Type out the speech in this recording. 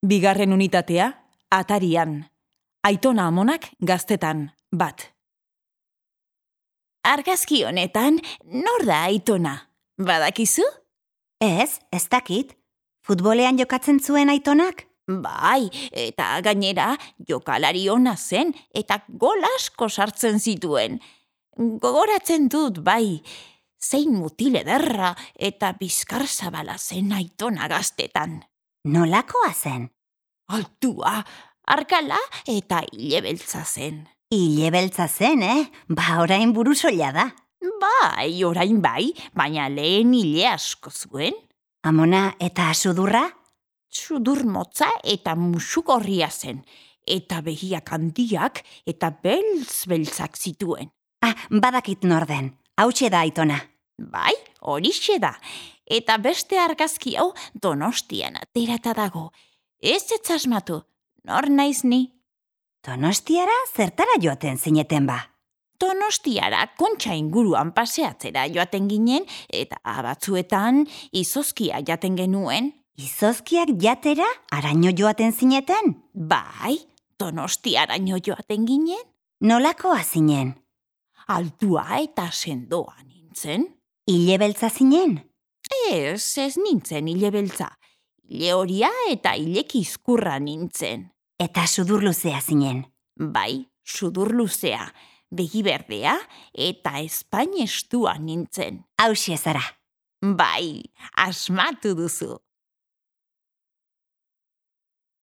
Bigarren unitatea, atarian. Aitona amonak gaztetan, bat. Argazki honetan, nor da aitona? Badakizu? Ez, ez dakit. Futbolean jokatzen zuen aitonak? Bai, eta gainera jokalari ona zen eta gol asko sartzen zituen. Gogoratzen dut, bai, zein mutil ederra eta bizkar zabala zen aitona gaztetan. Nolakoa zen? Altua, arkala eta hilebeltza zen. Ile beltza zen, eh? Ba, orain buru soila da. Bai, orain bai, baina lehen hile asko zuen. Amona eta sudurra? Sudur motza eta musukorria zen. Eta begiak handiak eta beltz-beltzak zituen. Ah, badakit norden. Hautxe da aitona. Bai, horixe da. Eta beste argazki hau donostian aterata dago. Ez ez asmatu, nor naiz ni? Donostiara zertara joaten zineten ba. Donostiara kontxa inguruan paseatzera joaten ginen eta batzuetan izozkia jaten genuen. Izozkiak jatera araño joaten zineten? Bai, donostiaraino joaten ginen. Nolakoa zinen? Altua eta sendoa nintzen. Ile beltza zinen? Ez, ez nintzen hile beltza. Hile horia eta hileki izkurra nintzen. Eta sudur luzea zinen. Bai, sudur luzea, begi berdea eta espainestua nintzen. Hauxe zara. Bai, asmatu duzu.